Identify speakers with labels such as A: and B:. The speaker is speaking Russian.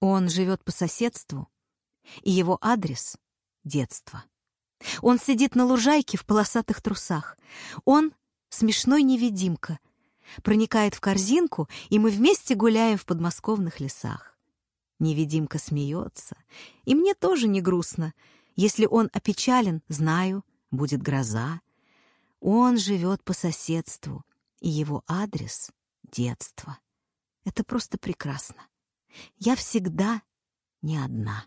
A: Он живет по соседству, и его адрес — детство. Он сидит на лужайке в полосатых трусах. Он — смешной невидимка. Проникает в корзинку, и мы вместе гуляем в подмосковных лесах. Невидимка смеется, и мне тоже не грустно. Если он опечален, знаю, будет гроза. Он живет по соседству, и его адрес — детство. Это просто прекрасно. Я всегда не одна.